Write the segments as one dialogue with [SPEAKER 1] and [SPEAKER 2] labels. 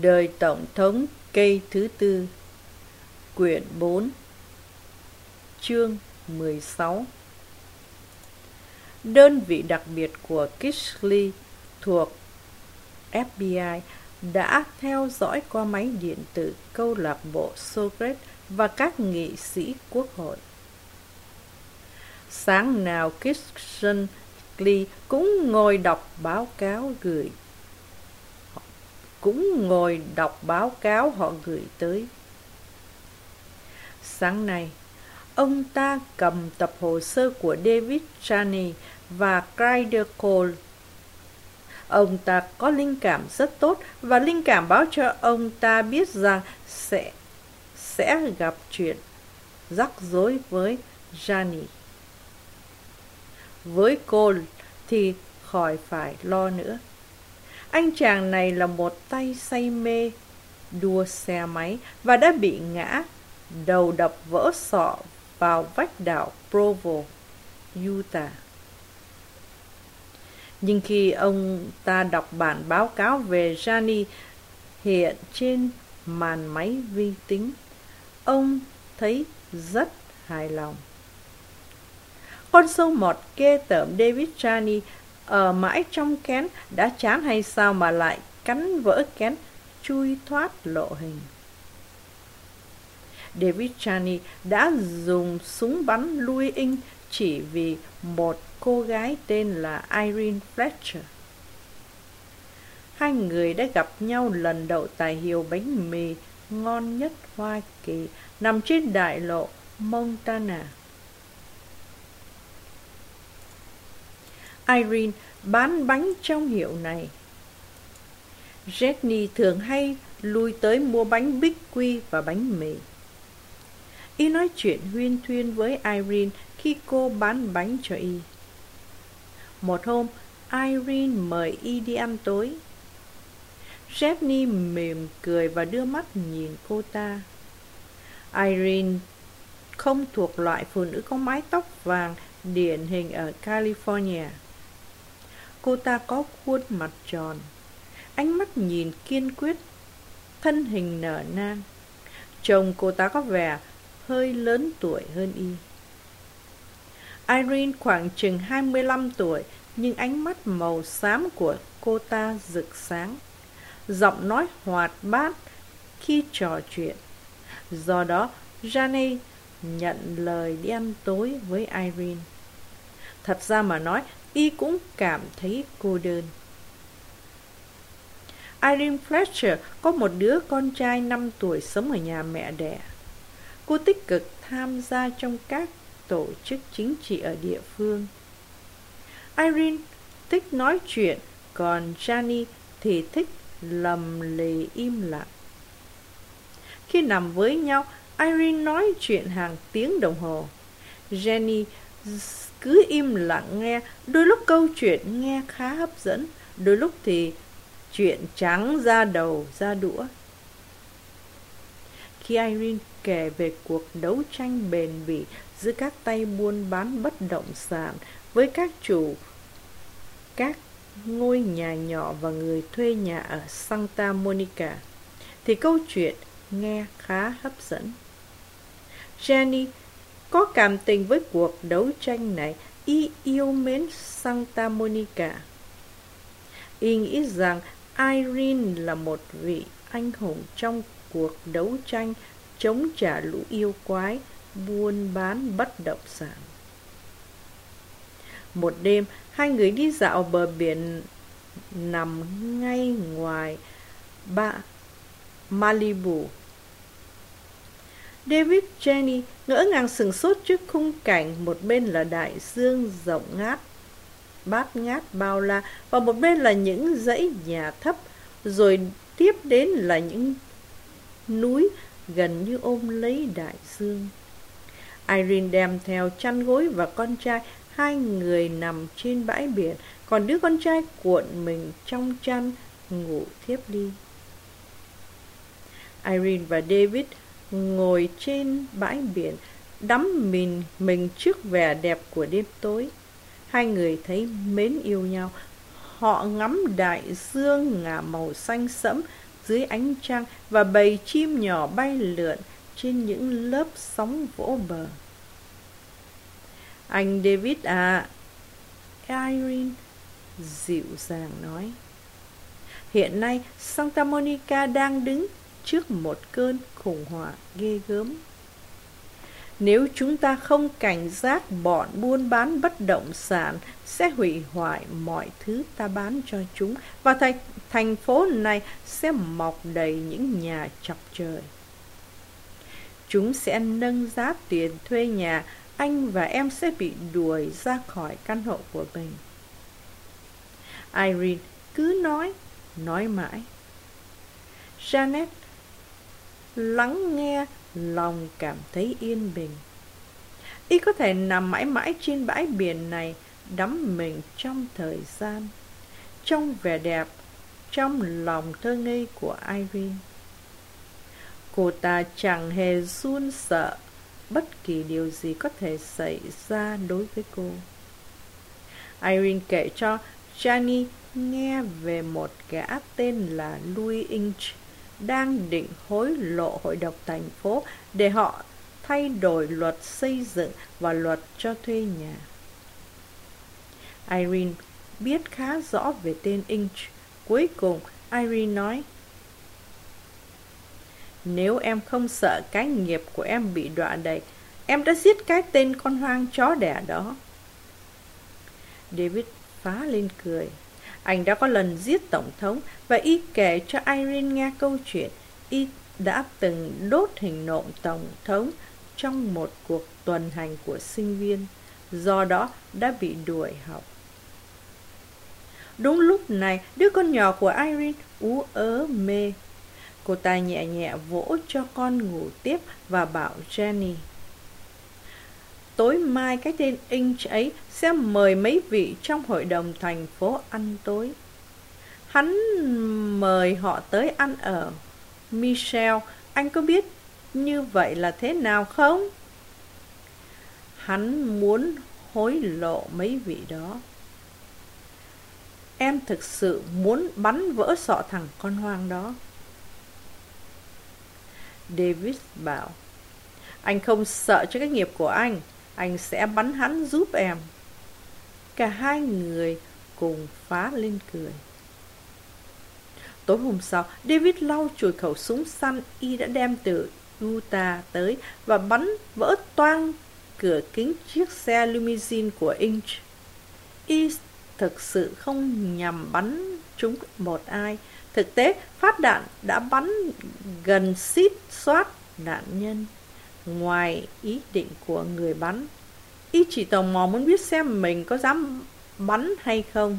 [SPEAKER 1] Đời Tổng thống cây thứ tư, Quyển 4 Chương 16 Đơn vị đặc biệt của Kishley thuộc FBI đã theo dõi qua máy điện tử câu lạc bộ Socrates và các nghị sĩ quốc hội. Sáng nào Kishley cũng ngồi đọc báo cáo gửi cũng ngồi đọc báo cáo họ gửi tới. Sáng nay, ông ta cầm tập hồ sơ của David Chaney và Crider Cole. Ông ta có linh cảm rất tốt và linh cảm báo cho ông ta biết rằng sẽ sẽ gặp chuyện rắc rối với Jani. Với Cole thì khỏi phải lo nữa. Anh chàng này là một tay say mê đua xe máy và đã bị ngã, đầu đập vỡ sọ vào vách đảo Provo, Utah. Nhưng khi ông ta đọc bản báo cáo về Johnny hiện trên màn máy vi tính, ông thấy rất hài lòng. Con sâu mọt kê tởm David Johnny ở mãi trong kén, đã chán hay sao mà lại cắn vỡ kén, chui thoát lộ hình. David chani đã dùng súng bắn lui in chỉ vì một cô gái tên là irene fletcher. Hai người đã gặp nhau lần đầu tại hiệu bánh mì ngon nhất hoa kỳ, nằm trên đại lộ montana. Irene bán bánh trong hiệu này. Jenny thường hay lui tới mua bánh bích quy và bánh mì. Y nói chuyện huyên thuyên với Irene khi cô bán bánh cho Y. Một hôm, Irene mời Y đi ăn tối. Jenny mỉm cười và đưa mắt nhìn cô ta. Irene không thuộc loại phụ nữ có mái tóc vàng điển hình ở California. Cô ta có khuôn mặt tròn Ánh mắt nhìn kiên quyết Thân hình nở nang. Chồng cô ta có vẻ hơi lớn tuổi hơn y. Irene khoảng chừng 25 tuổi Nhưng ánh mắt màu xám của cô ta rực sáng. Giọng nói hoạt bát khi trò chuyện. Do đó, Jane nhận lời đi ăn tối với Irene. Thật ra mà nói, y cũng cảm thấy cô đơn. Irene Fletcher có một đứa con trai 5 tuổi sống ở nhà mẹ đẻ. Cô tích cực tham gia trong các tổ chức chính trị ở địa phương. Irene thích nói chuyện, còn Johnny thì thích lầm lì im lặng. Khi nằm với nhau, Irene nói chuyện hàng tiếng đồng hồ. Jenny cứ im lặng nghe. Đôi lúc câu chuyện nghe khá hấp dẫn, đôi lúc thì chuyện trắng ra đầu, ra đũa. Khi irene kể về cuộc đấu tranh bền bỉ giữa các tay buôn bán bất động sản với các chủ, các ngôi nhà nhỏ và người thuê nhà ở santa monica, thì câu chuyện nghe khá hấp dẫn. Jenny có cảm tình với cuộc đấu tranh này, y yêu mến Santa Monica. Y nghĩ rằng Irene là một vị anh hùng trong cuộc đấu tranh chống trả lũ yêu quái buôn bán bất động sản. Một đêm, hai người đi dạo bờ biển nằm ngay ngoài ba Malibu David Jenny ngỡ ngàng sừng sốt trước khung cảnh một bên là đại dương rộng ngát, bát ngát bao la và một bên là những dãy nhà thấp, rồi tiếp đến là những núi gần như ôm lấy đại dương. Irene đem theo chăn gối và con trai, hai người nằm trên bãi biển, còn đứa con trai cuộn mình trong chăn ngủ thiếp đi. Irene và David ngồi trên bãi biển đắm mình mình trước vẻ đẹp của đêm tối hai người thấy mến yêu nhau họ ngắm đại dương ngả màu xanh sẫm dưới ánh trăng và bầy chim nhỏ bay lượn trên những lớp sóng vỗ bờ. Anh David à, Irene dịu dàng nói. Hiện nay, Santa Monica đang đứng trước một cơn khủng hoảng ghê gớm. Nếu chúng ta không cảnh giác bọn buôn bán bất động sản sẽ hủy hoại mọi thứ ta bán cho chúng và thành, thành phố này sẽ mọc đầy những nhà chọc trời. Chúng sẽ nâng giá tiền thuê nhà, anh và em sẽ bị đuổi ra khỏi căn hộ của mình. Irene cứ nói, nói mãi. Janet lắng nghe lòng cảm thấy yên bình. Y có thể nằm mãi mãi trên bãi biển này, đắm mình trong thời gian, trong vẻ đẹp, trong lòng thơ ngây của Irene. Cô ta chẳng hề run sợ bất kỳ điều gì có thể xảy ra đối với cô. Irene kể cho Johnny nghe về một gã tên là Louis Inch đang định hối lộ hội đồng thành phố để họ thay đổi luật xây dựng và luật cho thuê nhà. Irene biết khá rõ về tên Inch. Cuối cùng, Irene nói, Nếu em không sợ cái nghiệp của em bị đọa đầy, em đã giết cái tên con hoang chó đẻ đó. David phá lên cười. Anh đã có lần giết Tổng thống và y kể cho Irene nghe câu chuyện y đã từng đốt hình nộm Tổng thống trong một cuộc tuần hành của sinh viên, do đó đã bị đuổi học. Đúng lúc này, đứa con nhỏ của Irene ú ớ mê. Cô ta nhẹ nhẹ vỗ cho con ngủ tiếp và bảo Jenny. Tối mai cái tên Inch ấy sẽ mời mấy vị trong hội đồng thành phố ăn tối. Hắn mời họ tới ăn ở. Michelle, anh có biết như vậy là thế nào không? Hắn muốn hối lộ mấy vị đó. Em thực sự muốn bắn vỡ sọ thằng con hoang đó. David bảo, anh không sợ cho cái nghiệp của anh, anh sẽ bắn hắn giúp em. Cả hai người cùng phá lên cười. Tối hôm sau, David lau chùi khẩu súng săn y đã đem từ Utah tới và bắn vỡ toang cửa kính chiếc xe limousine của Inch. Y thực sự không nhằm bắn trúng một ai. Thực tế, phát đạn đã bắn gần xít xoát nạn nhân. Ngoài ý định của người bắn, y chỉ tò mò muốn biết xem mình có dám bắn hay không.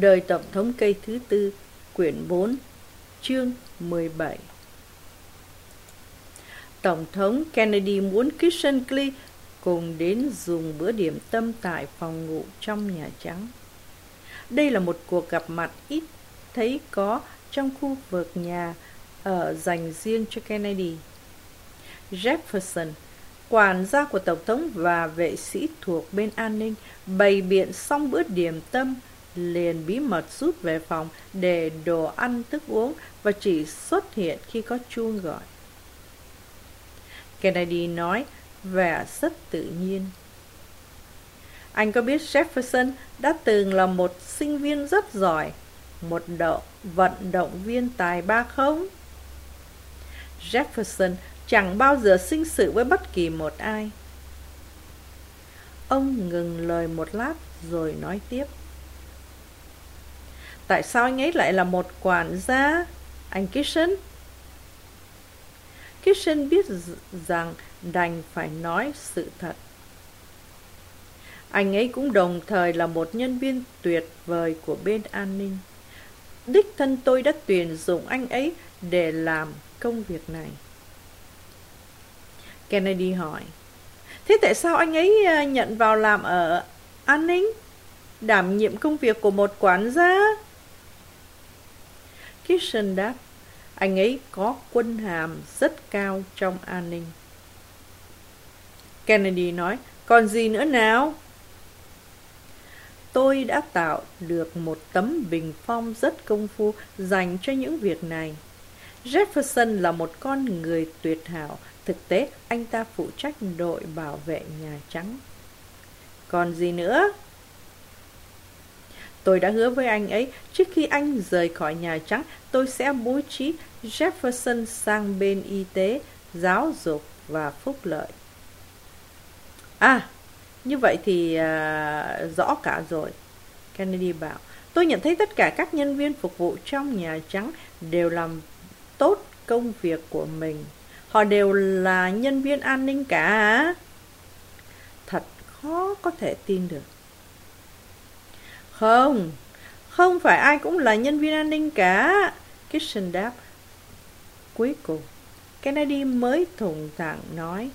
[SPEAKER 1] Đời Tổng thống cây thứ tư, quyển 4, chương 17 Tổng thống Kennedy muốn Kissinger cùng đến dùng bữa điểm tâm tại phòng ngủ trong Nhà Trắng. Đây là một cuộc gặp mặt ít thấy có trong khu vực nhà ở dành riêng cho Kennedy. Jefferson, quản gia của Tổng thống và vệ sĩ thuộc bên an ninh, bày biện xong bữa điểm tâm, liền bí mật rút về phòng để đồ ăn thức uống và chỉ xuất hiện khi có chuông gọi. Kennedy nói vẻ rất tự nhiên. Anh có biết Jefferson đã từng là một sinh viên rất giỏi, một đậu vận động viên tài ba không? Jefferson chẳng bao giờ sinh sự với bất kỳ một ai. Ông ngừng lời một lát rồi nói tiếp. Tại sao anh ấy lại là một quản gia, anh Kitchen? Kitchen biết rằng đành phải nói sự thật. Anh ấy cũng đồng thời là một nhân viên tuyệt vời của bên an ninh. Đích thân tôi đã tuyển dụng anh ấy để làm công việc này. Kennedy hỏi, Thế tại sao anh ấy à, nhận vào làm ở an ninh? Đảm nhiệm công việc của một quản gia? Kitchen đáp, anh ấy có quân hàm rất cao trong an ninh. Kennedy nói, còn gì nữa nào? Tôi đã tạo được một tấm bình phong rất công phu dành cho những việc này. Jefferson là một con người tuyệt hảo, thực tế anh ta phụ trách đội bảo vệ Nhà Trắng. Còn gì nữa? Tôi đã hứa với anh ấy, trước khi anh rời khỏi Nhà Trắng, tôi sẽ bố trí Jefferson sang bên y tế, giáo dục và phúc lợi. À, như vậy thì à, rõ cả rồi. Kennedy bảo, tôi nhận thấy tất cả các nhân viên phục vụ trong Nhà Trắng đều làm tốt công việc của mình. Họ đều là nhân viên an ninh cả. Thật khó có thể tin được. Không, không phải ai cũng là nhân viên an ninh cả. Kitchen đáp. Cuối cùng, Kennedy mới thùng thẳng nói.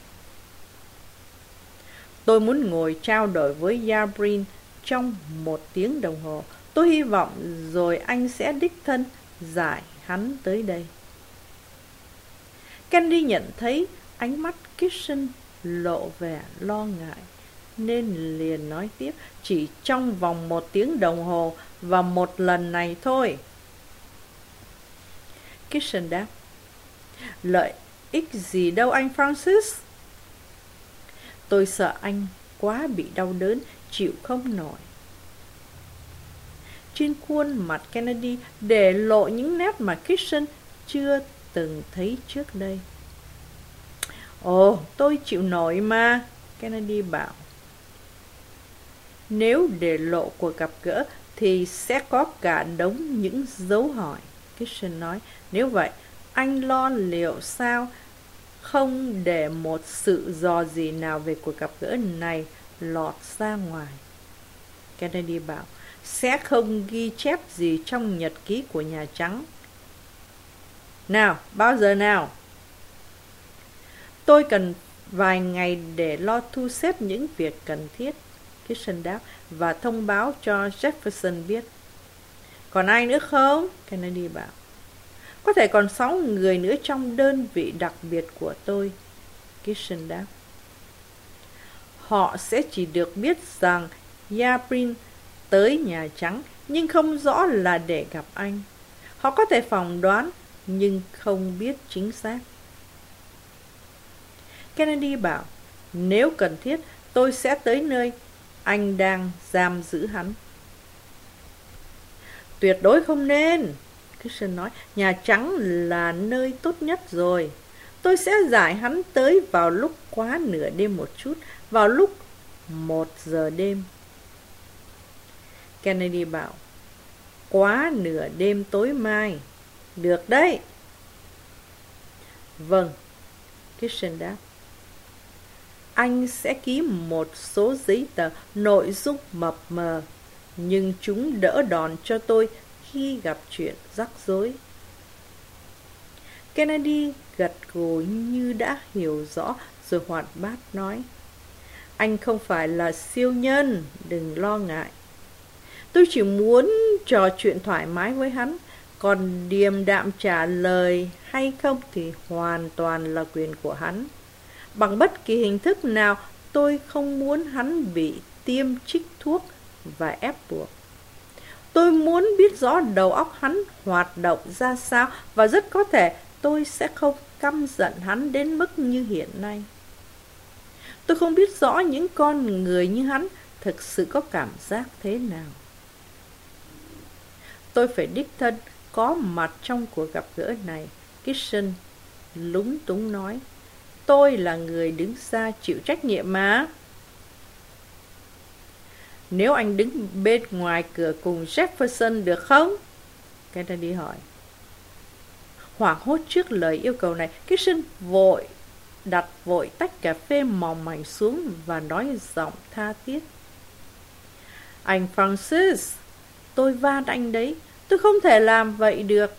[SPEAKER 1] Tôi muốn ngồi trao đổi với Yabrin trong một tiếng đồng hồ. Tôi hy vọng rồi anh sẽ đích thân giải hắn tới đây. Kennedy nhận thấy ánh mắt Kitchen lộ vẻ lo ngại, nên liền nói tiếp chỉ trong vòng một tiếng đồng hồ và một lần này thôi. Kitchen đáp, lợi ích gì đâu anh Francis? Tôi sợ anh quá bị đau đớn, chịu không nổi. Trên khuôn mặt Kennedy để lộ những nét mà Kitchen chưa từng thấy trước đây. Ồ, tôi chịu nổi mà, Kennedy bảo. Nếu để lộ cuộc gặp gỡ thì sẽ có cả đống những dấu hỏi. Kitchen nói, nếu vậy, anh lo liệu sao không để một sự dò gì nào về cuộc gặp gỡ này lọt ra ngoài. Kennedy bảo, sẽ không ghi chép gì trong nhật ký của Nhà Trắng. Nào, bao giờ nào? Tôi cần vài ngày để lo thu xếp những việc cần thiết, Kitchen đáp, và thông báo cho Jefferson biết. Còn ai nữa không? Kennedy bảo. Có thể còn sáu người nữa trong đơn vị đặc biệt của tôi, Kitchen đáp. Họ sẽ chỉ được biết rằng Yabrin tới Nhà Trắng, nhưng không rõ là để gặp anh. Họ có thể phỏng đoán nhưng không biết chính xác. Kennedy bảo, nếu cần thiết, tôi sẽ tới nơi anh đang giam giữ hắn. Tuyệt đối không nên, Christian nói, Nhà Trắng là nơi tốt nhất rồi. Tôi sẽ giải hắn tới vào lúc quá nửa đêm một chút, vào lúc một giờ đêm. Kennedy bảo, quá nửa đêm tối mai. Được đấy. Vâng, Christian đáp. Anh sẽ ký một số giấy tờ nội dung mập mờ, nhưng chúng đỡ đòn cho tôi khi gặp chuyện rắc rối. Kennedy gật gù như đã hiểu rõ rồi hoạt bát nói. Anh không phải là siêu nhân, đừng lo ngại. Tôi chỉ muốn trò chuyện thoải mái với hắn, Còn điềm đạm trả lời hay không thì hoàn toàn là quyền của hắn. Bằng bất kỳ hình thức nào, tôi không muốn hắn bị tiêm trích thuốc và ép buộc. Tôi muốn biết rõ đầu óc hắn hoạt động ra sao và rất có thể tôi sẽ không căm giận hắn đến mức như hiện nay. Tôi không biết rõ những con người như hắn thực sự có cảm giác thế nào. Tôi phải đích thân có mặt trong cuộc gặp gỡ này. Kitchen lúng túng nói. Tôi là người đứng ra chịu trách nhiệm mà. Nếu anh đứng bên ngoài cửa cùng Jefferson được không? Kennedy hỏi. Hoảng hốt trước lời yêu cầu này, Kitchen vội đặt vội tách cà phê mỏng mảnh xuống và nói giọng tha thiết. Anh Francis, tôi van anh đấy, tôi không thể làm vậy được.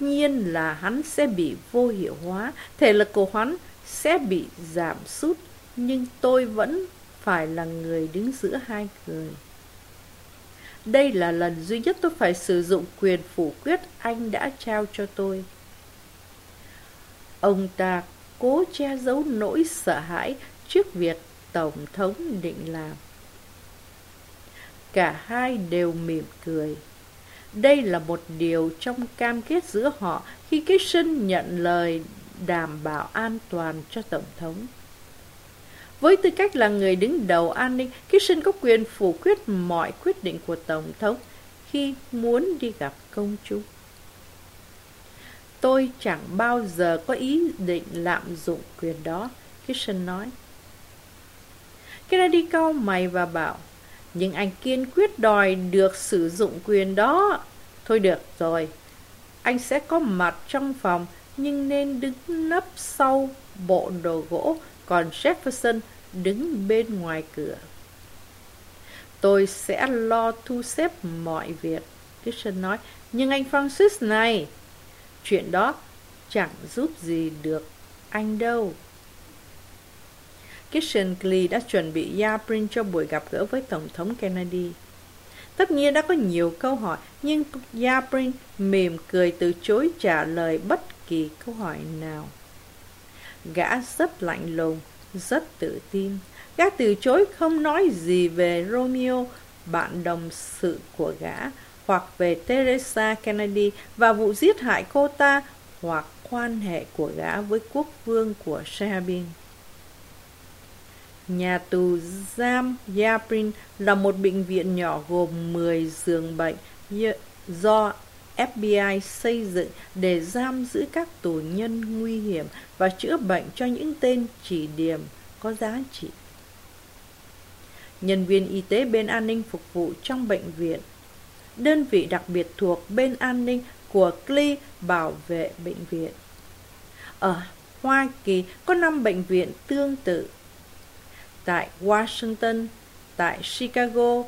[SPEAKER 1] Nhiên là hắn sẽ bị vô hiệu hóa, thể lực của hắn sẽ bị giảm sút, nhưng tôi vẫn phải là người đứng giữa hai người. Đây là lần duy nhất tôi phải sử dụng quyền phủ quyết anh đã trao cho tôi. Ông ta cố che giấu nỗi sợ hãi trước việc Tổng thống định làm. Cả hai đều mỉm cười. Đây là một điều trong cam kết giữa họ khi Kitchen nhận lời đảm bảo an toàn cho Tổng thống. Với tư cách là người đứng đầu an ninh, Kitchen có quyền phủ quyết mọi quyết định của Tổng thống khi muốn đi gặp công chúng. Tôi chẳng bao giờ có ý định lạm dụng quyền đó, Kitchen nói. Kennedy cau mày và bảo, nhưng anh kiên quyết đòi được sử dụng quyền đó. Thôi được rồi, anh sẽ có mặt trong phòng, nhưng nên đứng nấp sau bộ đồ gỗ, còn Jefferson đứng bên ngoài cửa. Tôi sẽ lo thu xếp mọi việc, Christian nói. Nhưng anh Francis này, chuyện đó chẳng giúp gì được anh đâu. Kissinger đã chuẩn bị Yabrin cho buổi gặp gỡ với Tổng thống Kennedy. Tất nhiên đã có nhiều câu hỏi, nhưng Yabrin mỉm cười từ chối trả lời bất kỳ câu hỏi nào. Gã rất lạnh lùng, rất tự tin. Gã từ chối không nói gì về Romeo, bạn đồng sự của gã, hoặc về Teresa Kennedy và vụ giết hại cô ta, hoặc quan hệ của gã với quốc vương của Serbia. Nhà tù giam Yabrin là một bệnh viện nhỏ gồm 10 giường bệnh do FBI xây dựng để giam giữ các tù nhân nguy hiểm và chữa bệnh cho những tên chỉ điểm có giá trị. Nhân viên y tế bên an ninh phục vụ trong bệnh viện. Đơn vị đặc biệt thuộc bên an ninh của CLI bảo vệ bệnh viện. Ở Hoa Kỳ có 5 bệnh viện tương tự tại Washington, tại Chicago,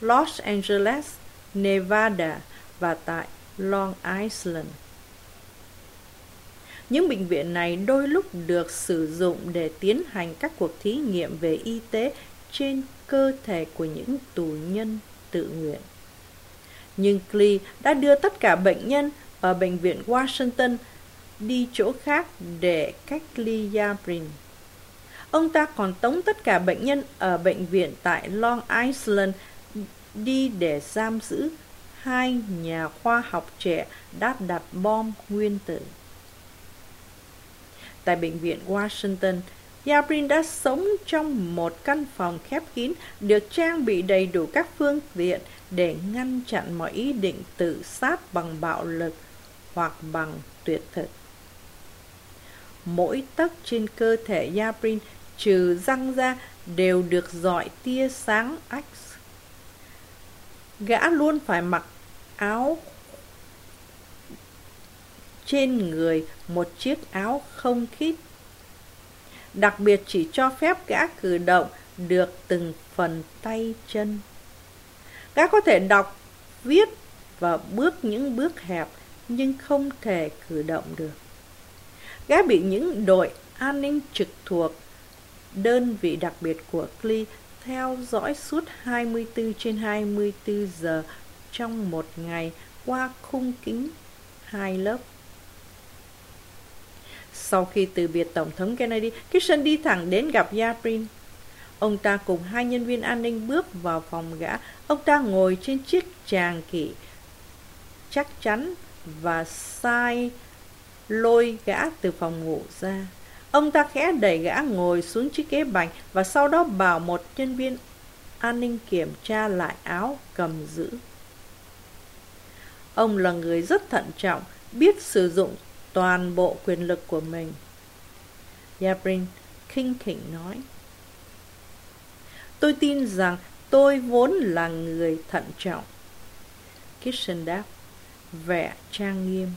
[SPEAKER 1] Los Angeles, Nevada và tại Long Island. Những bệnh viện này đôi lúc được sử dụng để tiến hành các cuộc thí nghiệm về y tế trên cơ thể của những tù nhân tự nguyện. Nhưng Klee đã đưa tất cả bệnh nhân ở bệnh viện Washington đi chỗ khác để cách ly Yabrin. Ông ta còn tống tất cả bệnh nhân ở bệnh viện tại Long Island đi để giam giữ hai nhà khoa học trẻ đã đặt bom nguyên tử. Tại bệnh viện Washington, Yabrin đã sống trong một căn phòng khép kín được trang bị đầy đủ các phương tiện để ngăn chặn mọi ý định tự sát bằng bạo lực hoặc bằng tuyệt thực. Mỗi tấc trên cơ thể Yabrin trừ răng ra đều được dọi tia sáng X. Gã luôn phải mặc áo trên người một chiếc áo không khít. Đặc biệt chỉ cho phép gã cử động được từng phần tay chân. Gã có thể đọc, viết và bước những bước hẹp nhưng không thể cử động được. Gã bị những đội an ninh trực thuộc đơn vị đặc biệt của CLI theo dõi suốt 24 trên 24 giờ trong một ngày qua khung kính hai lớp. Sau khi từ biệt Tổng thống Kennedy, Kitson đi thẳng đến gặp Yaprin. Ông ta cùng hai nhân viên an ninh bước vào phòng gã. Ông ta ngồi trên chiếc tràng kỷ chắc chắn và sai lôi gã từ phòng ngủ ra. Ông ta khẽ đẩy gã ngồi xuống chiếc ghế bành và sau đó bảo một nhân viên an ninh kiểm tra lại áo cầm giữ. Ông là người rất thận trọng, biết sử dụng toàn bộ quyền lực của mình. Yabrin khinh khỉnh nói. Tôi tin rằng tôi vốn là người thận trọng. Kitchen đáp, vẻ trang nghiêm.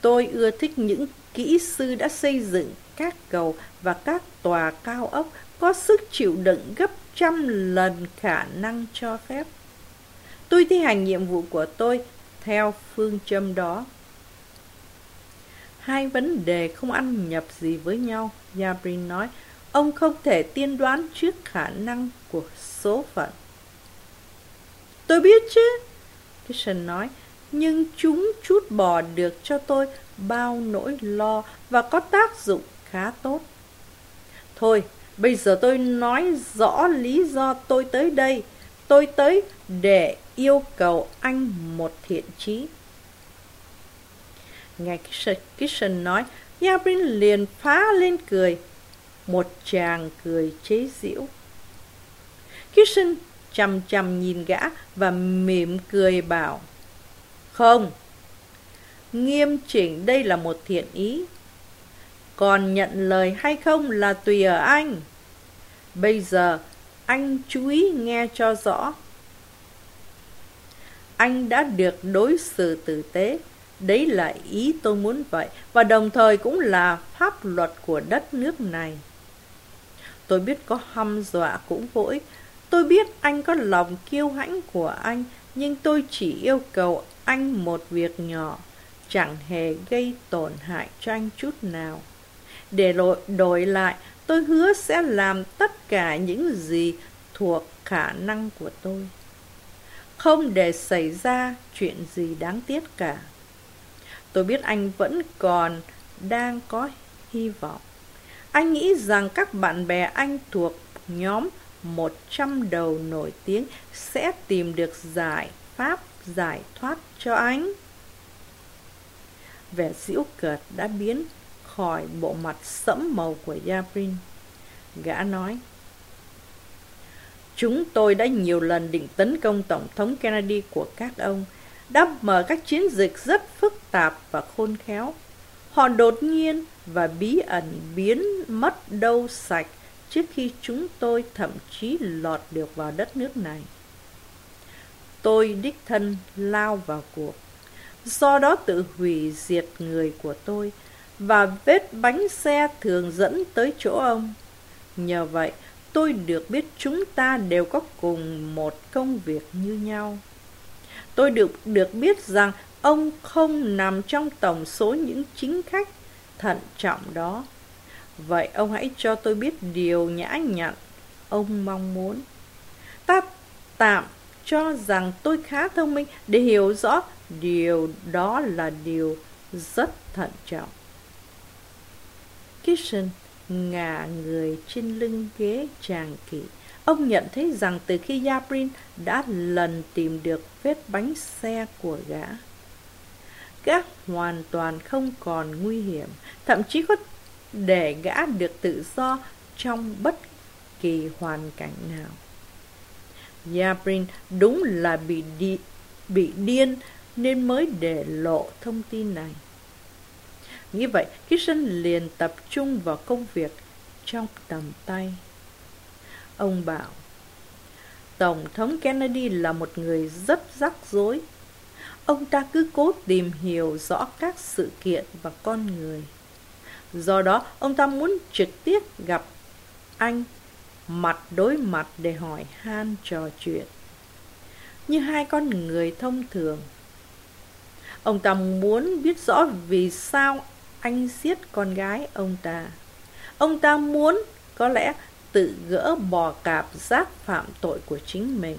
[SPEAKER 1] Tôi ưa thích những kỹ sư đã xây dựng các cầu và các tòa cao ốc có sức chịu đựng gấp trăm lần khả năng cho phép. Tôi thi hành nhiệm vụ của tôi theo phương châm đó. Hai vấn đề không ăn nhập gì với nhau, Yabrin nói. Ông không thể tiên đoán trước khả năng của số phận. Tôi biết chứ, Kitchen nói, nhưng chúng chút bỏ được cho tôi bao nỗi lo và có tác dụng khá tốt. Thôi, bây giờ tôi nói rõ lý do tôi tới đây. Tôi tới để yêu cầu anh một thiện chí. ngài Kitchen nói, Yabrin liền phá lên cười. Một chàng cười chế giễu. Kitchen chằm chằm nhìn gã và mỉm cười bảo. Không, nghiêm chỉnh đây là một thiện ý. Còn nhận lời hay không là tùy ở anh. Bây giờ, anh chú ý nghe cho rõ. Anh đã được đối xử tử tế. Đấy là ý tôi muốn vậy, và đồng thời cũng là pháp luật của đất nước này. Tôi biết có hăm dọa cũng vô ích. Tôi biết anh có lòng kiêu hãnh của anh, nhưng tôi chỉ yêu cầu anh một việc nhỏ, chẳng hề gây tổn hại cho anh chút nào. Để đổi lại, tôi hứa sẽ làm tất cả những gì thuộc khả năng của tôi. Không để xảy ra chuyện gì đáng tiếc cả. Tôi biết anh vẫn còn đang có hy vọng. Anh nghĩ rằng các bạn bè anh thuộc nhóm 100 đầu nổi tiếng sẽ tìm được giải pháp giải thoát cho anh. Vẻ giễu cợt đã biến khỏi bộ mặt sẫm màu của Yabrin. Gã nói, Chúng tôi đã nhiều lần định tấn công Tổng thống Kennedy của các ông, đã mở các chiến dịch rất phức tạp và khôn khéo. Họ đột nhiên và bí ẩn biến mất đâu sạch trước khi chúng tôi thậm chí lọt được vào đất nước này. Tôi đích thân lao vào cuộc, do đó tự hủy diệt người của tôi, và vết bánh xe thường dẫn tới chỗ ông. Nhờ vậy, tôi được biết chúng ta đều có cùng một công việc như nhau. Tôi được được biết rằng ông không nằm trong tổng số những chính khách thận trọng đó. Vậy ông hãy cho tôi biết điều nhã nhặn ông mong muốn. Ta tạm cho rằng tôi khá thông minh để hiểu rõ điều đó là điều rất thận trọng. Kitchen ngả người trên lưng ghế tràng kỵ. Ông nhận thấy rằng từ khi Yabrin đã lần tìm được vết bánh xe của gã, gã hoàn toàn không còn nguy hiểm, thậm chí có để gã được tự do trong bất kỳ hoàn cảnh nào. Yabrin đúng là bị, đi, bị điên nên mới để lộ thông tin này. Nghĩ vậy, Kitchen liền tập trung vào công việc trong tầm tay. Ông bảo, Tổng thống Kennedy là một người rất rắc rối. Ông ta cứ cố tìm hiểu rõ các sự kiện và con người. Do đó, ông ta muốn trực tiếp gặp anh mặt đối mặt để hỏi han trò chuyện. Như hai con người thông thường. Ông ta muốn biết rõ vì sao anh giết con gái ông ta. Ông ta muốn có lẽ tự gỡ bỏ cảm giác phạm tội của chính mình.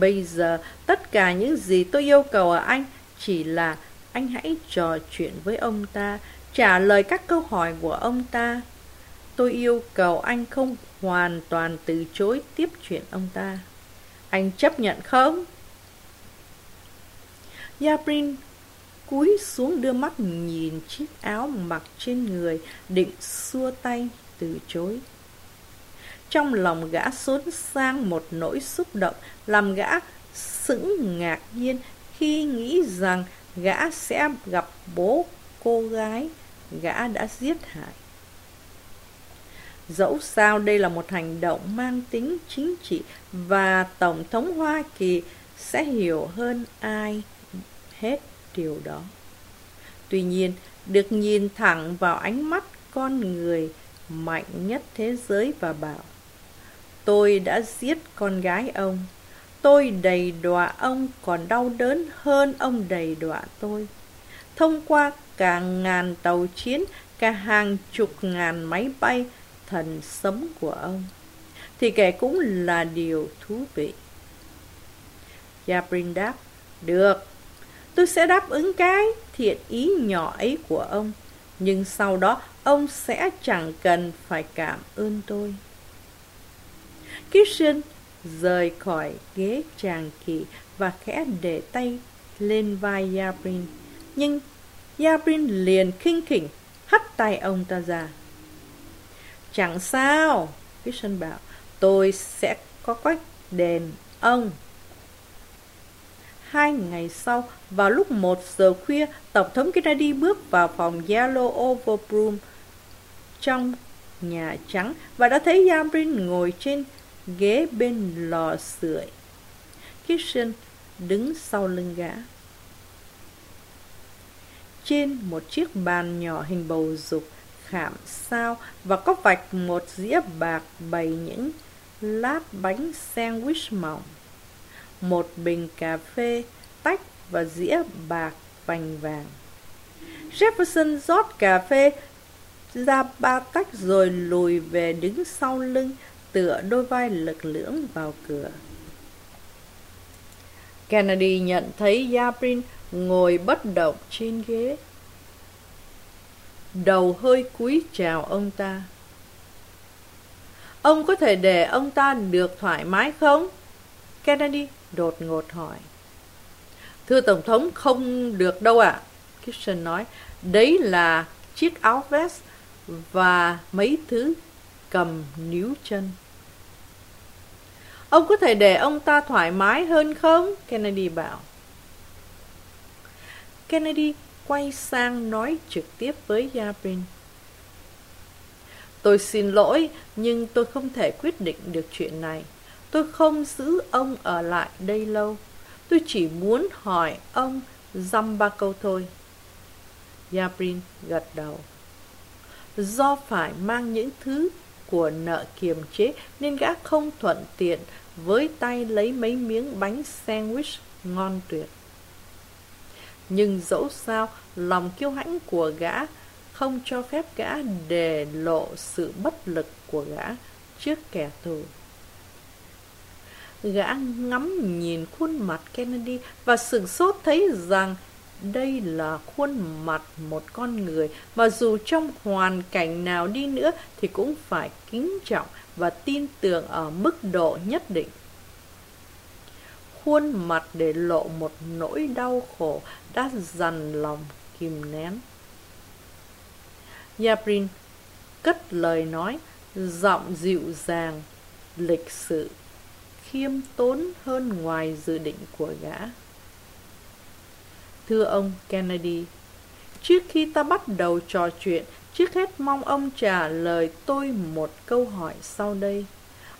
[SPEAKER 1] Bây giờ, tất cả những gì tôi yêu cầu ở anh chỉ là anh hãy trò chuyện với ông ta, trả lời các câu hỏi của ông ta. Tôi yêu cầu anh không hoàn toàn từ chối tiếp chuyện ông ta. Anh chấp nhận không? Yabrin cúi xuống đưa mắt nhìn chiếc áo mặc trên người, định xua tay, từ chối. Trong lòng gã xốn sang một nỗi xúc động, làm gã sững ngạc nhiên khi nghĩ rằng gã sẽ gặp bố cô gái gã đã giết hại. Dẫu sao đây là một hành động mang tính chính trị và Tổng thống Hoa Kỳ sẽ hiểu hơn ai hết điều đó. Tuy nhiên, được nhìn thẳng vào ánh mắt con người mạnh nhất thế giới và bảo Tôi đã giết con gái ông. Tôi đầy đọa ông còn đau đớn hơn ông đầy đọa tôi. Thông qua cả ngàn tàu chiến, cả hàng chục ngàn máy bay thần sống của ông, thì kể cũng là điều thú vị. Jabrin đáp, được, tôi sẽ đáp ứng cái thiện ý nhỏ ấy của ông, nhưng sau đó ông sẽ chẳng cần phải cảm ơn tôi. Kitchen rời khỏi ghế tràng kỳ và khẽ để tay lên vai Yabrin. Nhưng Yabrin liền khinh khỉnh hất tay ông ta ra. Chẳng sao, Christian bảo, tôi sẽ có cách đền ông. Hai ngày sau, vào lúc một giờ khuya, Tổng thống Kennedy bước vào phòng Yellow Oval Room trong Nhà Trắng và đã thấy Yabrin ngồi trên ghế bên lò sưởi. Kitchen đứng sau lưng gã. Trên một chiếc bàn nhỏ hình bầu dục khảm sao và có vạch một dĩa bạc bày những lát bánh sandwich mỏng. Một bình cà phê, tách và dĩa bạc vành vàng. Jefferson rót cà phê ra ba tách rồi lùi về đứng sau lưng tựa đôi vai lực lưỡng vào cửa. Kennedy nhận thấy Yabrin ngồi bất động trên ghế. Đầu hơi cúi chào ông ta. Ông có thể để ông ta được thoải mái không? Kennedy đột ngột hỏi. Thưa Tổng thống, không được đâu ạ. À. Kitchen nói, đấy là chiếc áo vest và mấy thứ cầm níu chân. Ông có thể để ông ta thoải mái hơn không? Kennedy bảo. Kennedy quay sang nói trực tiếp với Yabrin. Tôi xin lỗi, nhưng tôi không thể quyết định được chuyện này. Tôi không giữ ông ở lại đây lâu. Tôi chỉ muốn hỏi ông dăm ba câu thôi. Yabrin gật đầu. Do phải mang những thứ của nợ kiềm chế nên gã không thuận tiện với tay lấy mấy miếng bánh sandwich ngon tuyệt. Nhưng dẫu sao, lòng kiêu hãnh của gã không cho phép gã đề lộ sự bất lực của gã trước kẻ thù. Gã ngắm nhìn khuôn mặt Kennedy và sửng sốt thấy rằng đây là khuôn mặt một con người mà dù trong hoàn cảnh nào đi nữa thì cũng phải kính trọng và tin tưởng ở mức độ nhất định. Khuôn mặt để lộ một nỗi đau khổ đã dằn lòng kìm nén. Yabrin cất lời nói, giọng dịu dàng, lịch sự, khiêm tốn hơn ngoài dự định của gã. Thưa ông Kennedy, trước khi ta bắt đầu trò chuyện, trước hết mong ông trả lời tôi một câu hỏi sau đây.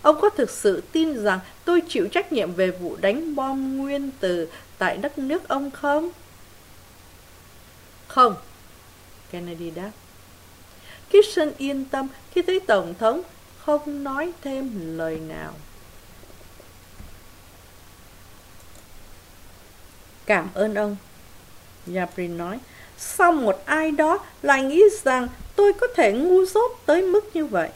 [SPEAKER 1] Ông có thực sự tin rằng tôi chịu trách nhiệm về vụ đánh bom nguyên tử tại đất nước ông không? Không, Kennedy đáp. Kitson yên tâm khi thấy Tổng thống không nói thêm lời nào. Cảm ơn ông. Yabrin nói, sao một ai đó lại nghĩ rằng tôi có thể ngu dốt tới mức như vậy?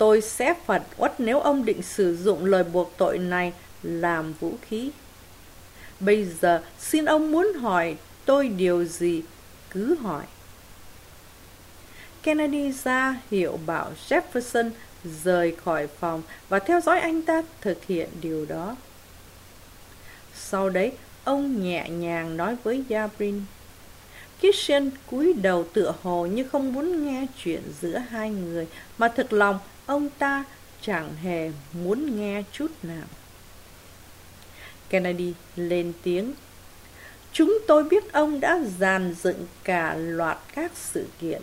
[SPEAKER 1] Tôi sẽ phạt uất nếu ông định sử dụng lời buộc tội này làm vũ khí. Bây giờ xin ông muốn hỏi tôi điều gì, cứ hỏi. Kennedy ra hiệu bảo Jefferson rời khỏi phòng và theo dõi anh ta thực hiện điều đó. Sau đấy, ông nhẹ nhàng nói với Yabrin. Kitchen cúi đầu tựa hồ như không muốn nghe chuyện giữa hai người, mà thực lòng ông ta chẳng hề muốn nghe chút nào. Kennedy lên tiếng. Chúng tôi biết ông đã dàn dựng cả loạt các sự kiện.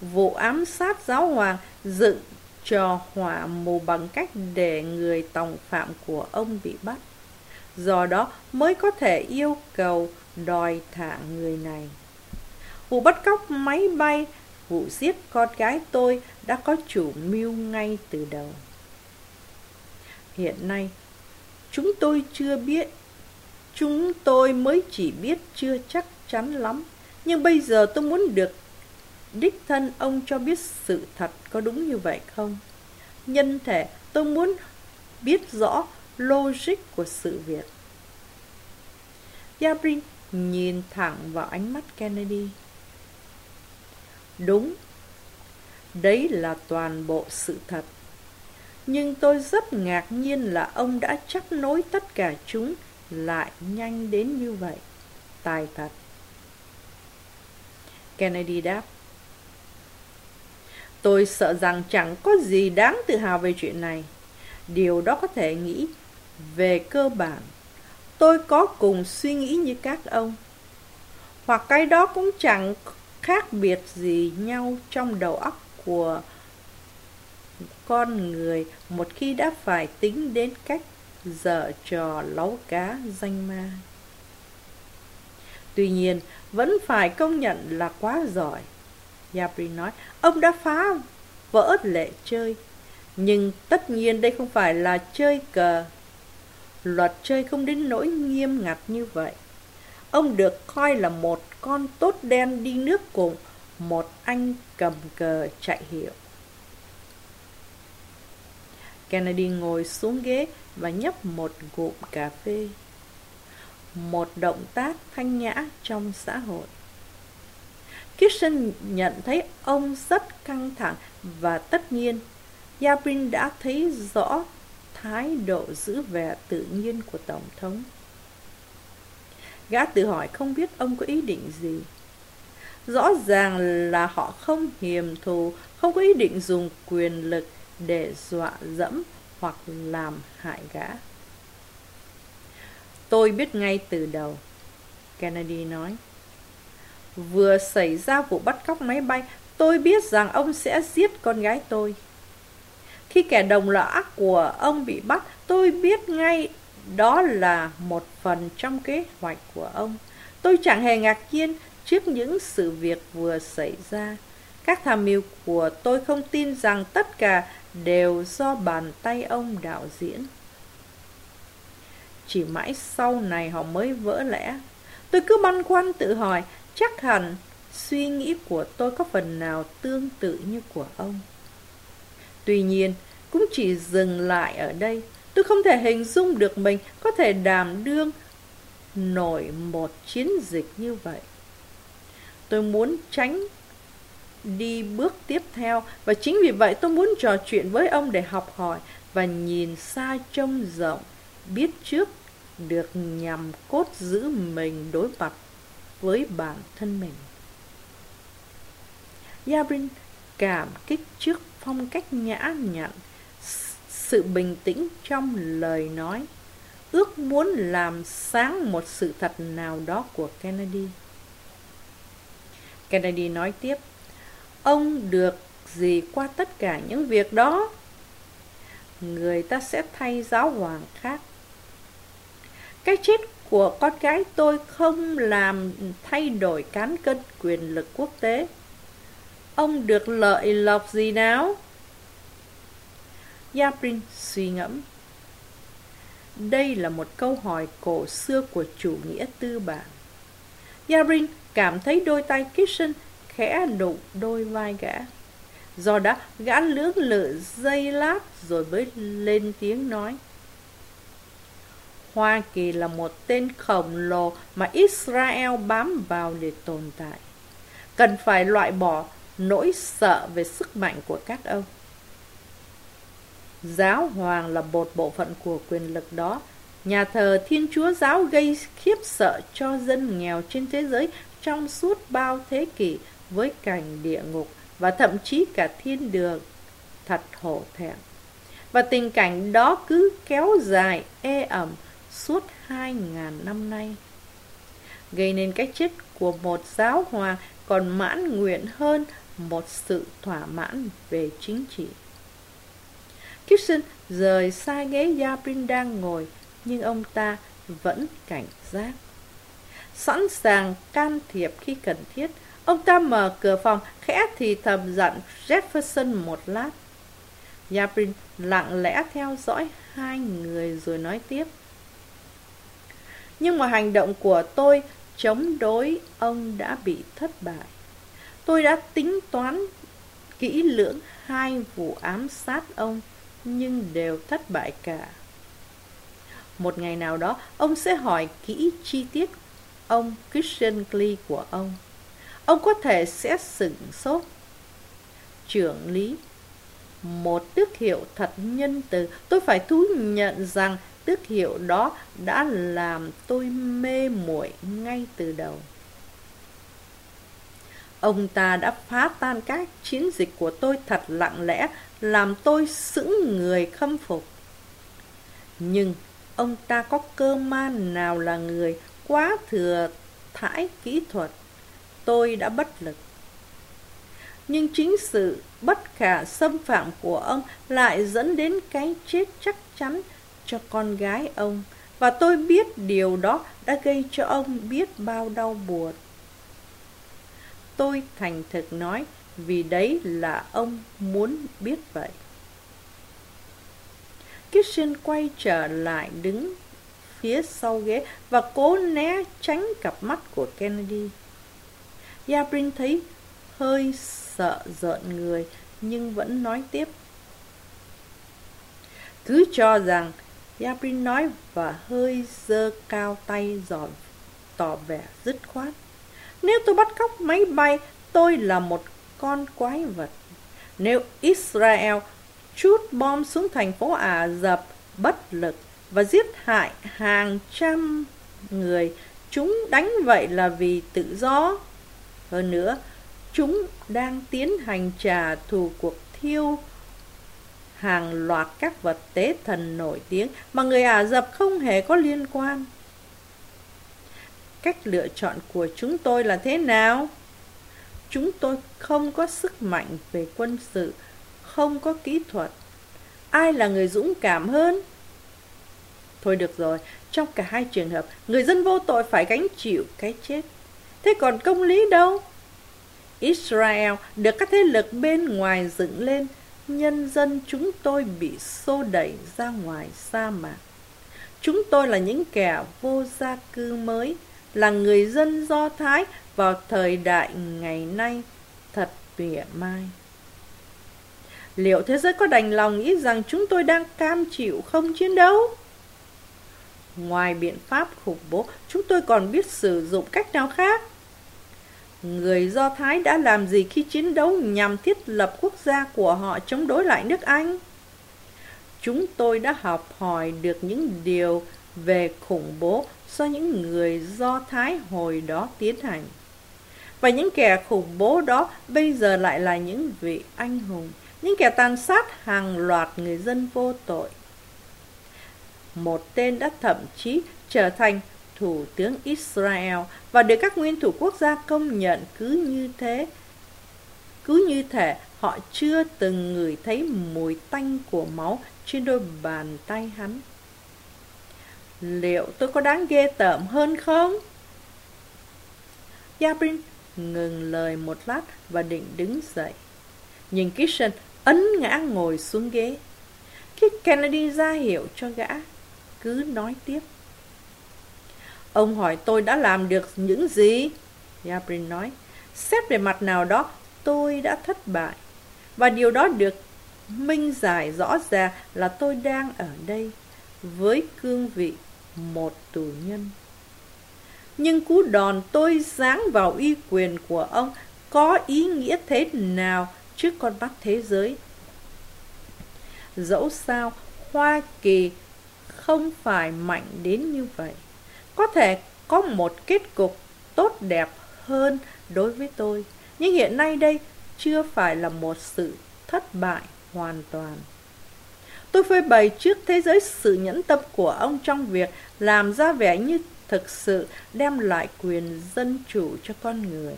[SPEAKER 1] Vụ ám sát giáo hoàng dựng trò hỏa mù bằng cách để người tòng phạm của ông bị bắt. Do đó mới có thể yêu cầu đòi thả người này. Vụ bắt cóc máy bay, vụ giết con gái tôi đã có chủ mưu ngay từ đầu. Hiện nay, chúng tôi chưa biết, chúng tôi mới chỉ biết chưa chắc chắn lắm. Nhưng bây giờ tôi muốn được đích thân ông cho biết sự thật có đúng như vậy không? Nhân thể tôi muốn biết rõ logic của sự việc. Yabrin nhìn thẳng vào ánh mắt Kennedy. Đúng, đấy là toàn bộ sự thật. Nhưng tôi rất ngạc nhiên là ông đã chắc nối tất cả chúng lại nhanh đến như vậy. Tài thật. Kennedy đáp. Tôi sợ rằng chẳng có gì đáng tự hào về chuyện này. Điều đó có thể nghĩ về cơ bản. Tôi có cùng suy nghĩ như các ông. Hoặc cái đó cũng chẳng khác biệt gì nhau trong đầu óc của con người một khi đã phải tính đến cách dở trò láu cá danh ma. Tuy nhiên, vẫn phải công nhận là quá giỏi. Yabri nói, ông đã phá vỡ lệ chơi. Nhưng tất nhiên đây không phải là chơi cờ. Luật chơi không đến nỗi nghiêm ngặt như vậy. Ông được coi là một con tốt đen đi nước cùng, một anh cầm cờ chạy hiệu. Kennedy ngồi xuống ghế và nhấp một ngụm cà phê. Một động tác thanh nhã trong xã hội. Kitchen nhận thấy ông rất căng thẳng và tất nhiên Yabrin đã thấy rõ thái độ giữ vẻ tự nhiên của Tổng thống. Gã tự hỏi không biết ông có ý định gì. Rõ ràng là họ không hiềm thù, không có ý định dùng quyền lực để dọa dẫm hoặc làm hại gã. Tôi biết ngay từ đầu, Kennedy nói. Vừa xảy ra vụ bắt cóc máy bay, tôi biết rằng ông sẽ giết con gái tôi. Khi kẻ đồng lõa của ông bị bắt, tôi biết ngay đó là một phần trong kế hoạch của ông. Tôi chẳng hề ngạc nhiên trước những sự việc vừa xảy ra. Các tham mưu của tôi không tin rằng tất cả đều do bàn tay ông đạo diễn. Chỉ mãi sau này họ mới vỡ lẽ. Tôi cứ băn khoăn tự hỏi, chắc hẳn suy nghĩ của tôi có phần nào tương tự như của ông. Tuy nhiên, cũng chỉ dừng lại ở đây. Tôi không thể hình dung được mình có thể đảm đương nổi một chiến dịch như vậy. Tôi muốn tránh đi bước tiếp theo và chính vì vậy tôi muốn trò chuyện với ông để học hỏi và nhìn xa trông rộng, biết trước được nhằm cốt giữ mình đối mặt với bản thân mình. Yabrin cảm kích trước phong cách nhã nhặn, sự bình tĩnh trong lời nói, ước muốn làm sáng một sự thật nào đó của Kennedy. Kennedy nói tiếp, ông được gì qua tất cả những việc đó? Người ta sẽ thay giáo hoàng khác. Cái chết của con gái tôi không làm thay đổi cán cân quyền lực quốc tế. Ông được lợi lộc gì nào? Yabrin suy ngẫm. Đây là một câu hỏi cổ xưa của chủ nghĩa tư bản. Yabrin cảm thấy đôi tay Kitchen khẽ đụng đôi vai gã. Do đó, gã lưỡng lự dây lát rồi mới lên tiếng nói. Hoa Kỳ là một tên khổng lồ mà Israel bám vào để tồn tại. Cần phải loại bỏ nỗi sợ về sức mạnh của các ông. Giáo hoàng là một bộ phận của quyền lực đó. Nhà thờ Thiên Chúa Giáo gây khiếp sợ cho dân nghèo trên thế giới trong suốt bao thế kỷ với cảnh địa ngục và thậm chí cả thiên đường. Thật hổ thẹn. Và tình cảnh đó cứ kéo dài ê ẩm suốt hai ngàn năm nay. Gây nên cái chết của một giáo hoàng còn mãn nguyện hơn một sự thỏa mãn về chính trị. Kitson rời xa ghế Yabrin đang ngồi, nhưng ông ta vẫn cảnh giác. Sẵn sàng can thiệp khi cần thiết, ông ta mở cửa phòng khẽ thì thầm dặn Jefferson một lát. Yabrin lặng lẽ theo dõi hai người rồi nói tiếp. Nhưng mà hành động của tôi chống đối ông đã bị thất bại. Tôi đã tính toán kỹ lưỡng hai vụ ám sát ông, nhưng đều thất bại cả. Một ngày nào đó, ông sẽ hỏi kỹ chi tiết ông Christian Klee của ông. Ông có thể sẽ sửng sốt. Trưởng lý một tước hiệu thật nhân từ tôi phải thú nhận rằng tước hiệu đó đã làm tôi mê muội ngay từ đầu ông ta đã phá tan các chiến dịch của tôi thật lặng lẽ, làm tôi sững người khâm phục. Nhưng ông ta có cơ man nào là người quá thừa thãi kỹ thuật? Tôi đã bất lực. Nhưng chính sự bất khả xâm phạm của ông lại dẫn đến cái chết chắc chắn cho con gái ông. Và tôi biết điều đó đã gây cho ông biết bao đau buồn tôi thành thực nói, vì đấy là ông muốn biết vậy. Kitchen quay trở lại đứng phía sau ghế và cố né tránh cặp mắt của kennedy. Yabrin thấy hơi sợ rợn người, nhưng vẫn nói tiếp. Cứ cho rằng, Yabrin nói và hơi giơ cao tay giòn, tỏ vẻ dứt khoát nếu tôi bắt cóc máy bay, tôi là một con quái vật nếu Israel chút bom xuống thành phố Ả Rập bất lực và giết hại hàng trăm người, chúng đánh vậy là vì tự do hơn nữa, chúng đang tiến hành trả thù cuộc thiêu hàng loạt các vật tế thần nổi tiếng mà người Ả Rập không hề có liên quan. Cách lựa chọn của chúng tôi là thế nào? Chúng tôi không có sức mạnh về quân sự, không có kỹ thuật. Ai là người dũng cảm hơn? Thôi được rồi, trong cả hai trường hợp, người dân vô tội phải gánh chịu cái chết. Thế còn công lý đâu? Israel được các thế lực bên ngoài dựng lên, nhân dân chúng tôi bị xô đẩy ra ngoài sa mạc. Chúng tôi là những kẻ vô gia cư mới, là người dân Do Thái vào thời đại ngày nay, thật mỉa mai. Liệu thế giới có đành lòng nghĩ rằng chúng tôi đang cam chịu không chiến đấu? Ngoài biện pháp khủng bố, chúng tôi còn biết sử dụng cách nào khác? Người Do Thái đã làm gì khi chiến đấu nhằm thiết lập quốc gia của họ chống đối lại nước Anh? Chúng tôi đã học hỏi được những điều về khủng bố do những người Do Thái hồi đó tiến hành. Và những kẻ khủng bố đó bây giờ lại là những vị anh hùng, những kẻ tàn sát hàng loạt người dân vô tội. Một tên đã thậm chí trở thành thủ tướng Israel và được các nguyên thủ quốc gia công nhận cứ như thế. Cứ như thể họ chưa từng ngửi thấy mùi tanh của máu trên đôi bàn tay hắn. Liệu tôi có đáng ghê tởm hơn không? Yabrin ngừng lời một lát và định đứng dậy. Nhưng Kitchen ấn ngã ngồi xuống ghế. Khi Kennedy ra hiệu cho gã, cứ nói tiếp. Ông hỏi tôi đã làm được những gì? Yabrin nói. Xét về mặt nào đó, tôi đã thất bại. Và điều đó được minh giải rõ ràng là tôi đang ở đây với cương vị một tù nhân. Nhưng cú đòn tôi giáng vào uy quyền của ông có ý nghĩa thế nào trước con mắt thế giới? Dẫu sao, Hoa Kỳ không phải mạnh đến như vậy. Có thể có một kết cục tốt đẹp hơn đối với tôi. Nhưng hiện nay đây chưa phải là một sự thất bại hoàn toàn. Tôi phơi bày trước thế giới sự nhẫn tâm của ông trong việc làm ra vẻ như thực sự đem lại quyền dân chủ cho con người.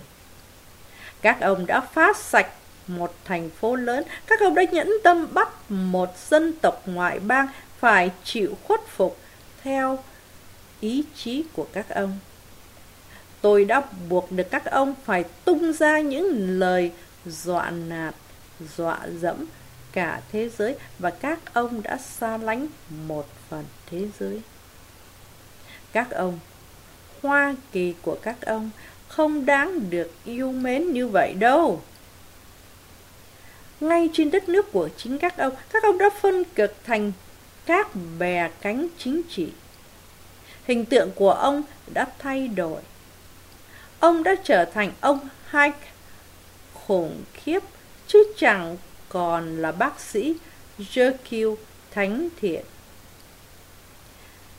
[SPEAKER 1] Các ông đã phá sạch một thành phố lớn, các ông đã nhẫn tâm bắt một dân tộc ngoại bang phải chịu khuất phục theo ý chí của các ông. Tôi đã buộc được các ông phải tung ra những lời dọa nạt, dọa dẫm cả thế giới và các ông đã xa lánh một phần thế giới. Các ông, Hoa Kỳ của các ông không đáng được yêu mến như vậy đâu. Ngay trên đất nước của chính các ông, các ông đã phân cực thành các bè cánh chính trị. Hình tượng của ông đã thay đổi. Ông đã trở thành ông Hike khủng khiếp, chứ chẳng còn là bác sĩ Jekyll thánh thiện.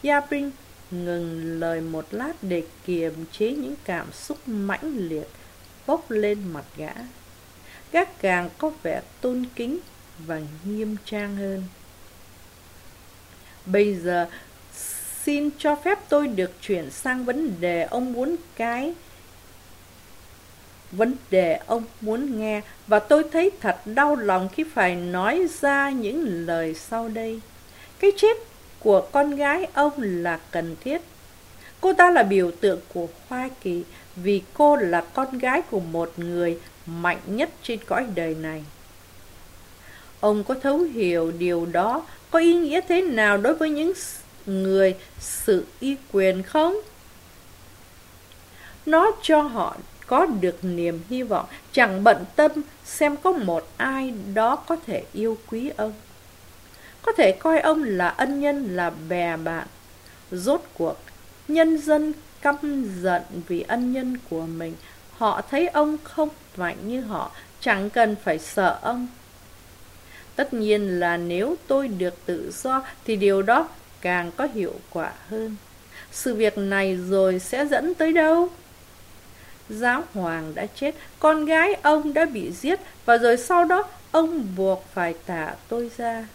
[SPEAKER 1] Yabrin ngừng lời một lát để kiềm chế những cảm xúc mãnh liệt bốc lên mặt gã. Gã càng có vẻ tôn kính và nghiêm trang hơn. Bây giờ, xin cho phép tôi được chuyển sang vấn đề ông muốn cái vấn đề ông muốn nghe và tôi thấy thật đau lòng khi phải nói ra những lời sau đây. Cái chết của con gái ông là cần thiết. Cô ta là biểu tượng của Hoa Kỳ, vì cô là con gái của một người mạnh nhất trên cõi đời này. Ông có thấu hiểu điều đó, có ý nghĩa thế nào đối với những người sự y quyền không? Nó cho họ có được niềm hy vọng, chẳng bận tâm xem có một ai đó có thể yêu quý ông. Có thể coi ông là ân nhân, là bè bạn. Rốt cuộc, nhân dân căm giận vì ân nhân của mình. Họ thấy ông không mạnh như họ, chẳng cần phải sợ ông. Tất nhiên là nếu tôi được tự do thì điều đó càng có hiệu quả hơn. Sự việc này rồi sẽ dẫn tới đâu? Giáo hoàng đã chết, con gái ông đã bị giết và rồi sau đó ông buộc phải thả tôi ra.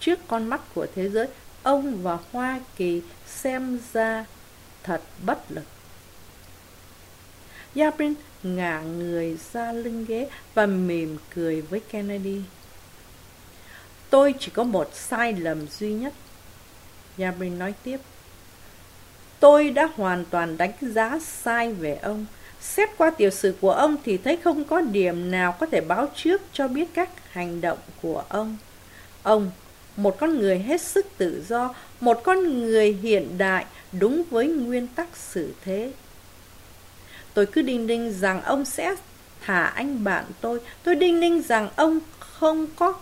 [SPEAKER 1] Trước con mắt của thế giới, ông và Hoa Kỳ xem ra thật bất lực. Yabrin ngả người ra lưng ghế và mỉm cười với Kennedy. Tôi chỉ có một sai lầm duy nhất. Yabrin nói tiếp. Tôi đã hoàn toàn đánh giá sai về ông. Xét qua tiểu sử của ông thì thấy không có điểm nào có thể báo trước cho biết các hành động của ông. Ông, một con người hết sức tự do, một con người hiện đại đúng với nguyên tắc xử thế. Tôi cứ đinh ninh rằng ông sẽ thả anh bạn tôi. Tôi đinh ninh rằng ông không có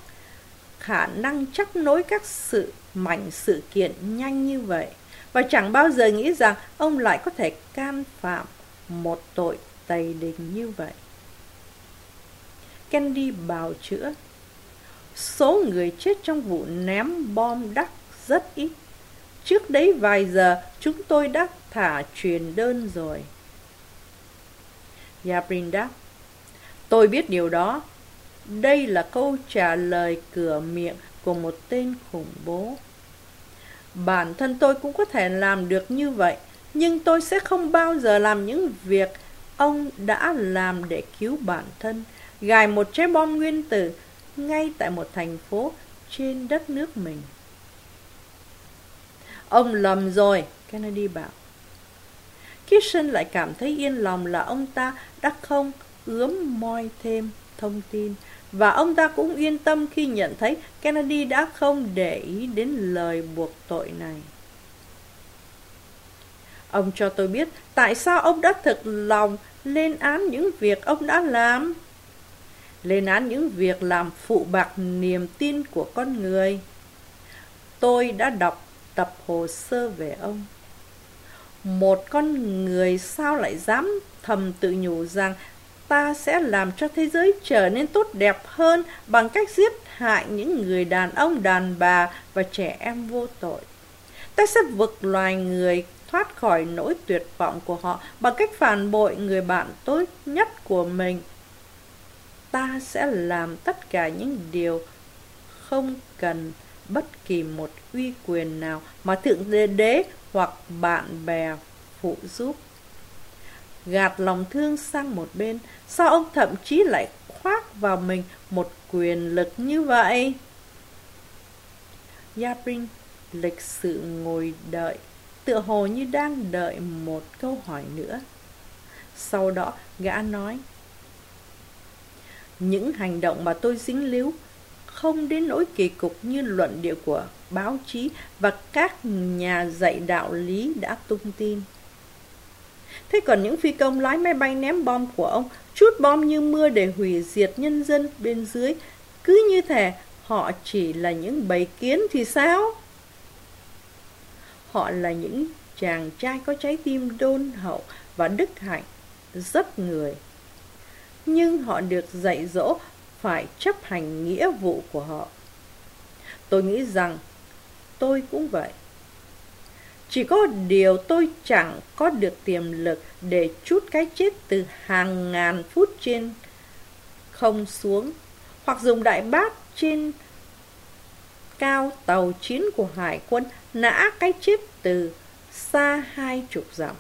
[SPEAKER 1] khả năng chấp nối các sự mảnh sự kiện nhanh như vậy và chẳng bao giờ nghĩ rằng ông lại có thể can phạm một tội tày đình như vậy. Kennedy bào chữa, Số người chết trong vụ ném bom đắc rất ít. Trước đấy vài giờ, chúng tôi đã thả truyền đơn rồi. Yabrin đáp, Tôi biết điều đó. Đây là câu trả lời cửa miệng của một tên khủng bố. Bản thân tôi cũng có thể làm được như vậy, nhưng tôi sẽ không bao giờ làm những việc ông đã làm để cứu bản thân, gài một trái bom nguyên tử ngay tại một thành phố trên đất nước mình. Ông lầm rồi, Kennedy bảo. Kitchen lại cảm thấy yên lòng là ông ta đã không ướm moi thêm thông tin và ông ta cũng yên tâm khi nhận thấy Kennedy đã không để ý đến lời buộc tội này. Ông cho tôi biết tại sao ông đã thực lòng lên án những việc ông đã làm. Lên án những việc làm phụ bạc niềm tin của con người. Tôi đã đọc tập hồ sơ về ông. Một con người sao lại dám thầm tự nhủ rằng ta sẽ làm cho thế giới trở nên tốt đẹp hơn bằng cách giết hại những người đàn ông, đàn bà và trẻ em vô tội. Ta sẽ vực loài người thoát khỏi nỗi tuyệt vọng của họ bằng cách phản bội người bạn tốt nhất của mình. Ta sẽ làm tất cả những điều không cần bất kỳ một uy quyền nào mà thượng đế, đế hoặc bạn bè phụ giúp. Gạt lòng thương sang một bên, sao ông thậm chí lại khoác vào mình một quyền lực như vậy? Yaping lịch sự ngồi đợi, tựa hồ như đang đợi một câu hỏi nữa. Sau đó, gã nói, Những hành động mà tôi dính líu không đến nỗi kỳ cục như luận điệu của báo chí và các nhà dạy đạo lý đã tung tin. Thế còn những phi công lái máy bay ném bom của ông chút bom như mưa để hủy diệt nhân dân bên dưới, cứ như thể họ chỉ là những bầy kiến thì sao? Họ là những chàng trai có trái tim đôn hậu và đức hạnh, rất người. Nhưng họ được dạy dỗ phải chấp hành nghĩa vụ của họ. Tôi nghĩ rằng tôi cũng vậy. Chỉ có điều tôi chẳng có được tiềm lực để chút cái chết từ hàng ngàn phút trên không xuống, hoặc dùng đại bác trên cao tàu chiến của hải quân nã cái chết từ xa hai chục dặm.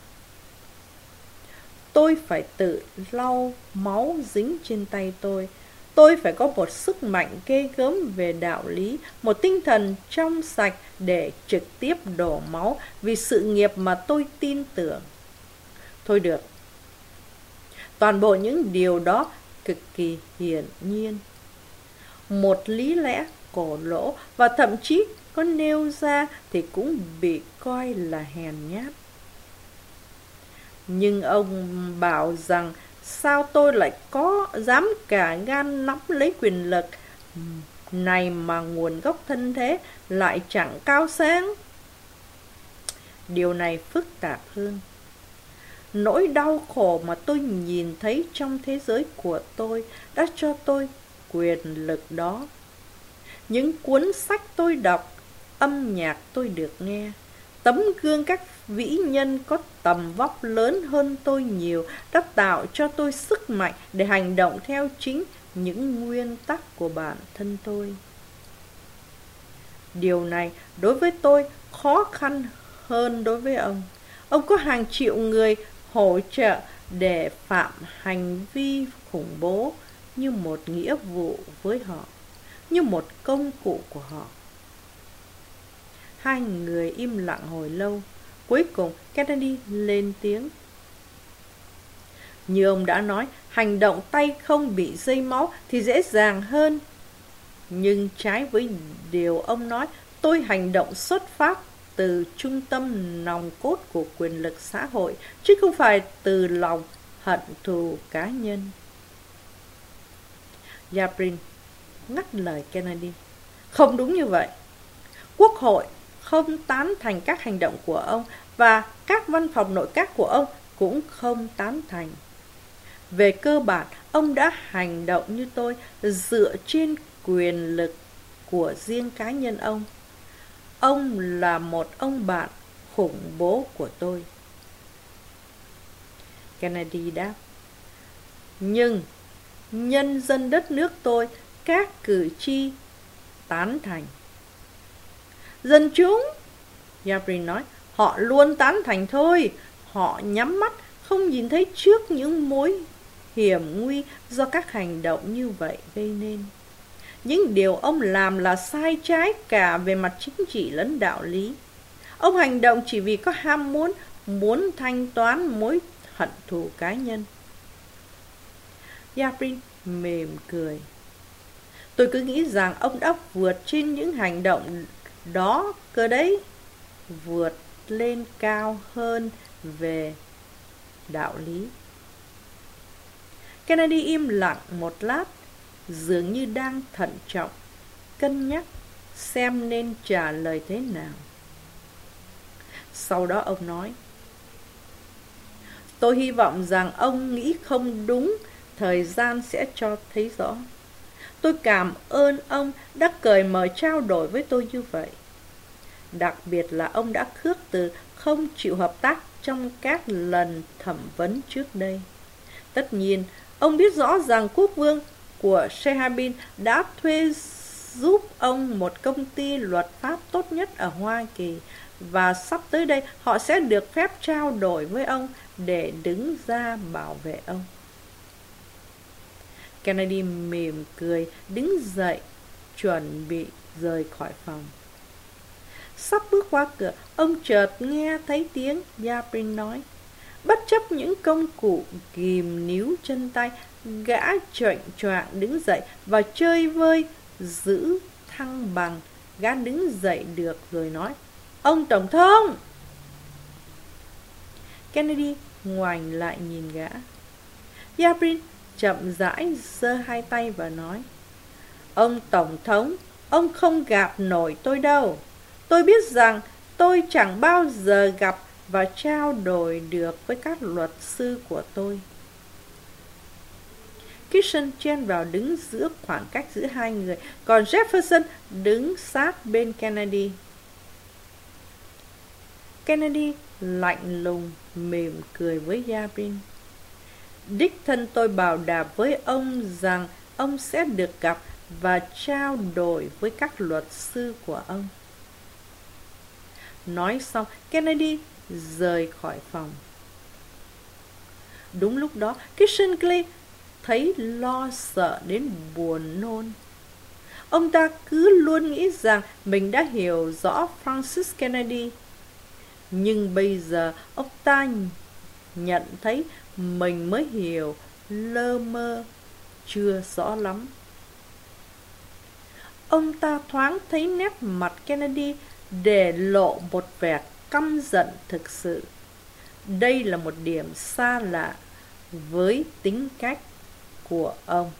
[SPEAKER 1] Tôi phải tự lau máu dính trên tay tôi. Tôi phải có một sức mạnh ghê gớm về đạo lý, một tinh thần trong sạch để trực tiếp đổ máu vì sự nghiệp mà tôi tin tưởng. Thôi được. Toàn bộ những điều đó cực kỳ hiển nhiên. Một lý lẽ cổ lỗ và thậm chí có nêu ra thì cũng bị coi là hèn nhát. Nhưng ông bảo rằng sao tôi lại có dám cả gan nắm lấy quyền lực này mà nguồn gốc thân thế lại chẳng cao sáng. Điều này phức tạp hơn. Nỗi đau khổ mà tôi nhìn thấy trong thế giới của tôi đã cho tôi quyền lực đó. Những cuốn sách tôi đọc, âm nhạc tôi được nghe, tấm gương các vĩ nhân có tầm vóc lớn hơn tôi nhiều đã tạo cho tôi sức mạnh để hành động theo chính những nguyên tắc của bản thân tôi. Điều này đối với tôi khó khăn hơn đối với ông. Ông có hàng triệu người hỗ trợ để phạm hành vi khủng bố như một nghĩa vụ với họ, như một công cụ của họ. Hai người im lặng hồi lâu, cuối cùng Kennedy lên tiếng. Như ông đã nói, hành động tay không bị dây máu thì dễ dàng hơn. Nhưng trái với điều ông nói, tôi hành động xuất phát từ trung tâm nòng cốt của quyền lực xã hội, chứ không phải từ lòng hận thù cá nhân. Yabrin ngắt lời Kennedy. Không đúng như vậy. Quốc hội không tán thành các hành động của ông và các văn phòng nội các của ông cũng không tán thành. Về cơ bản, ông đã hành động như tôi dựa trên quyền lực của riêng cá nhân ông. Ông là một ông bạn khủng bố của tôi. Kennedy đáp. Nhưng nhân dân đất nước tôi, các cử tri tán thành. Dân chúng, Yabrin nói, họ luôn tán thành thôi. Họ nhắm mắt, không nhìn thấy trước những mối hiểm nguy do các hành động như vậy gây nên. Những điều ông làm là sai trái cả về mặt chính trị lẫn đạo lý. Ông hành động chỉ vì có ham muốn, muốn thanh toán mối hận thù cá nhân. Yabrin mềm cười. Tôi cứ nghĩ rằng ông đã vượt trên những hành động đó cơ đấy. Vượt lên cao hơn về đạo lý. Kennedy im lặng một lát, dường như đang thận trọng, cân nhắc xem nên trả lời thế nào. Sau đó ông nói, Tôi hy vọng rằng ông nghĩ không đúng, thời gian sẽ cho thấy rõ. Tôi cảm ơn ông đã cởi mở trao đổi với tôi như vậy. Đặc biệt là ông đã khước từ không chịu hợp tác trong các lần thẩm vấn trước đây. Tất nhiên, ông biết rõ rằng quốc vương của Shehabin đã thuê giúp ông một công ty luật pháp tốt nhất ở Hoa Kỳ và sắp tới đây họ sẽ được phép trao đổi với ông để đứng ra bảo vệ ông. Kennedy mỉm cười, đứng dậy, chuẩn bị rời khỏi phòng. Sắp bước qua cửa, ông chợt nghe thấy tiếng Yaprin nói. Bất chấp những công cụ kìm níu chân tay, gã trợn choạng đứng dậy và chơi vơi, giữ thăng bằng. Gã đứng dậy được rồi nói, Ông Tổng thống! Kennedy ngoảnh lại nhìn gã. Yaprin chậm rãi giơ hai tay và nói, Ông Tổng thống, ông không gặp nổi tôi đâu. Tôi biết rằng tôi chẳng bao giờ gặp và trao đổi được với các luật sư của tôi. Kitchen chen vào đứng giữa khoảng cách giữa hai người, còn Jefferson đứng sát bên Kennedy. Kennedy lạnh lùng, mỉm cười với Yabin. Đích thân tôi bảo đảm với ông rằng ông sẽ được gặp và trao đổi với các luật sư của ông. Nói xong, Kennedy rời khỏi phòng. Đúng lúc đó, Kissinger thấy lo sợ đến buồn nôn. Ông ta cứ luôn nghĩ rằng mình đã hiểu rõ Francis Kennedy. Nhưng bây giờ ông ta nhận thấy mình mới hiểu lơ mơ, chưa rõ lắm. Ông ta thoáng thấy nét mặt Kennedy để lộ một vẻ căm giận thực sự. Đây là một điểm xa lạ với tính cách của ông.